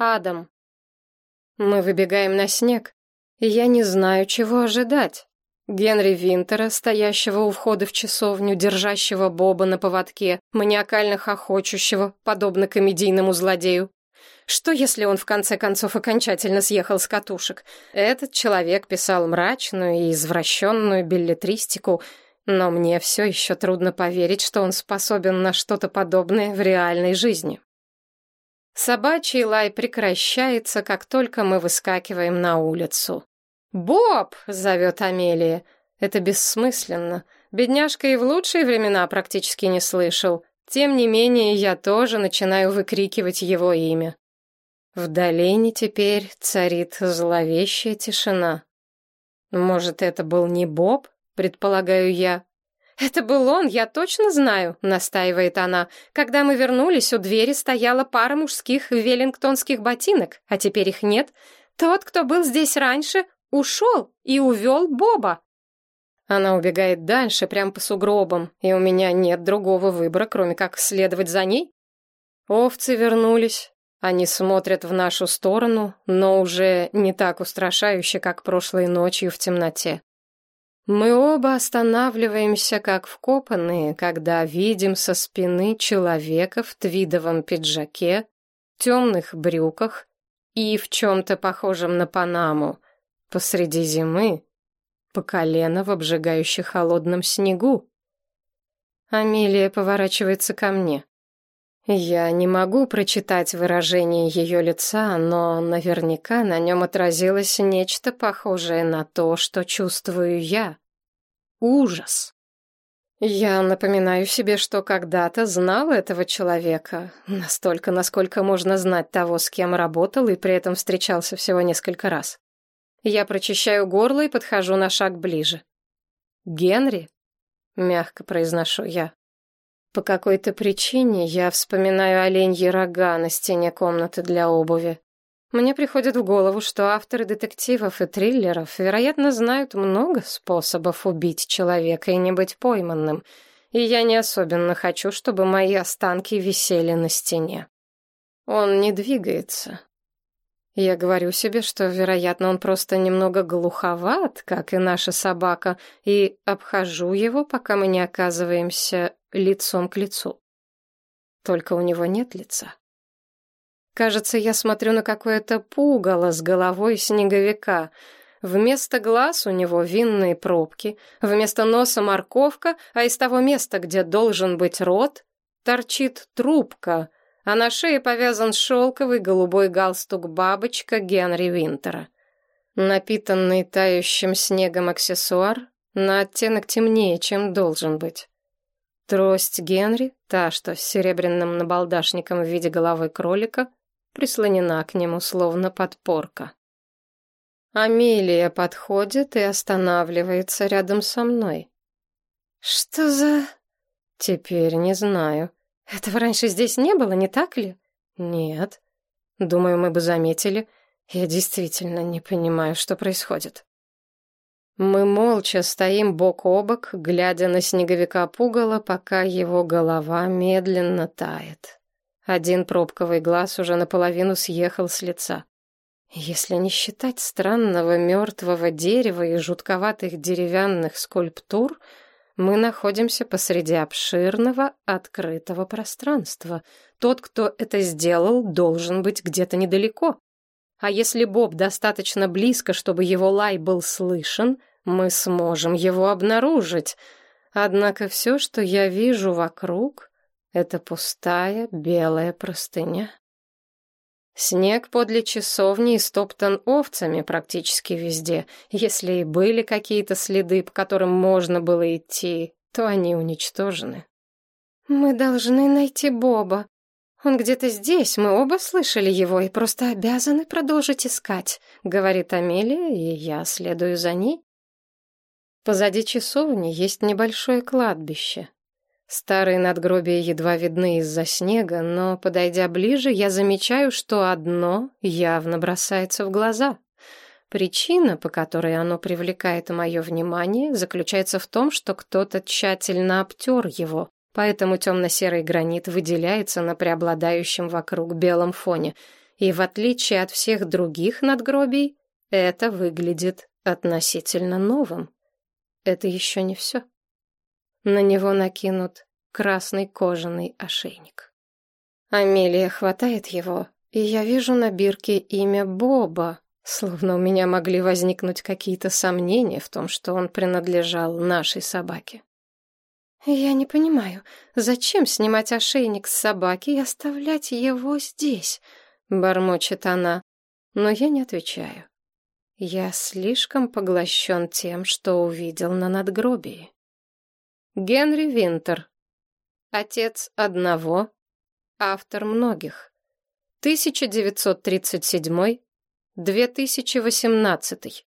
Адам. Мы выбегаем на снег, я не знаю, чего ожидать. Генри Винтера, стоящего у входа в часовню, держащего Боба на поводке, маниакально хохочущего, подобно комедийному злодею. Что, если он в конце концов окончательно съехал с катушек? Этот человек писал мрачную и извращенную билетристику, но мне все еще трудно поверить, что он способен на что-то подобное в реальной жизни. Собачий лай прекращается, как только мы выскакиваем на улицу. «Боб!» — зовет Амелия. Это бессмысленно. Бедняжка и в лучшие времена практически не слышал. Тем не менее, я тоже начинаю выкрикивать его имя. В долине теперь царит зловещая тишина. Может, это был не Боб, предполагаю я. «Это был он, я точно знаю», — настаивает она. «Когда мы вернулись, у двери стояла пара мужских веллингтонских ботинок, а теперь их нет. Тот, кто был здесь раньше, ушел и увел Боба». Она убегает дальше, прямо по сугробам, и у меня нет другого выбора, кроме как следовать за ней. Овцы вернулись, они смотрят в нашу сторону, но уже не так устрашающе, как прошлой ночью в темноте. Мы оба останавливаемся, как вкопанные, когда видим со спины человека в твидовом пиджаке, темных брюках и в чем-то похожем на Панаму, посреди зимы, по колено в обжигающе холодном снегу. Амелия поворачивается ко мне. Я не могу прочитать выражение ее лица, но наверняка на нем отразилось нечто похожее на то, что чувствую я. Ужас. Я напоминаю себе, что когда-то знал этого человека, настолько, насколько можно знать того, с кем работал и при этом встречался всего несколько раз. Я прочищаю горло и подхожу на шаг ближе. «Генри?» — мягко произношу я. По какой-то причине я вспоминаю оленьи рога на стене комнаты для обуви. Мне приходит в голову, что авторы детективов и триллеров, вероятно, знают много способов убить человека и не быть пойманным, и я не особенно хочу, чтобы мои останки висели на стене. Он не двигается. Я говорю себе, что, вероятно, он просто немного глуховат, как и наша собака, и обхожу его, пока мы не оказываемся лицом к лицу. Только у него нет лица. Кажется, я смотрю на какое-то пугало с головой снеговика. Вместо глаз у него винные пробки, вместо носа морковка, а из того места, где должен быть рот, торчит трубка, а на шее повязан шелковый голубой галстук-бабочка Генри Винтера. Напитанный тающим снегом аксессуар на оттенок темнее, чем должен быть. Трость Генри, та, что с серебряным набалдашником в виде головы кролика, прислонена к нему словно подпорка. Амелия подходит и останавливается рядом со мной. «Что за...» «Теперь не знаю. Этого раньше здесь не было, не так ли?» «Нет. Думаю, мы бы заметили. Я действительно не понимаю, что происходит». Мы молча стоим бок о бок, глядя на снеговика пугала, пока его голова медленно тает. Один пробковый глаз уже наполовину съехал с лица. Если не считать странного мертвого дерева и жутковатых деревянных скульптур, мы находимся посреди обширного открытого пространства. Тот, кто это сделал, должен быть где-то недалеко. А если Боб достаточно близко, чтобы его лай был слышен, мы сможем его обнаружить. Однако все, что я вижу вокруг, это пустая белая простыня. Снег подле часовни истоптан овцами практически везде. Если и были какие-то следы, по которым можно было идти, то они уничтожены. «Мы должны найти Боба. Он где-то здесь, мы оба слышали его и просто обязаны продолжить искать», — говорит Амелия, и я следую за ней. Позади часовни есть небольшое кладбище. Старые надгробия едва видны из-за снега, но, подойдя ближе, я замечаю, что одно явно бросается в глаза. Причина, по которой оно привлекает мое внимание, заключается в том, что кто-то тщательно обтер его, поэтому темно-серый гранит выделяется на преобладающем вокруг белом фоне. и в отличие от всех других надгробий, это выглядит относительно новым. Это еще не все. На него накинут красный кожаный ошейник. Амелия хватает его, и я вижу на бирке имя Боба, словно у меня могли возникнуть какие-то сомнения в том, что он принадлежал нашей собаке. «Я не понимаю, зачем снимать ошейник с собаки и оставлять его здесь?» — бормочет она. Но я не отвечаю. Я слишком поглощен тем, что увидел на надгробии. Генри Винтер. Отец одного, автор многих. 1937-2018.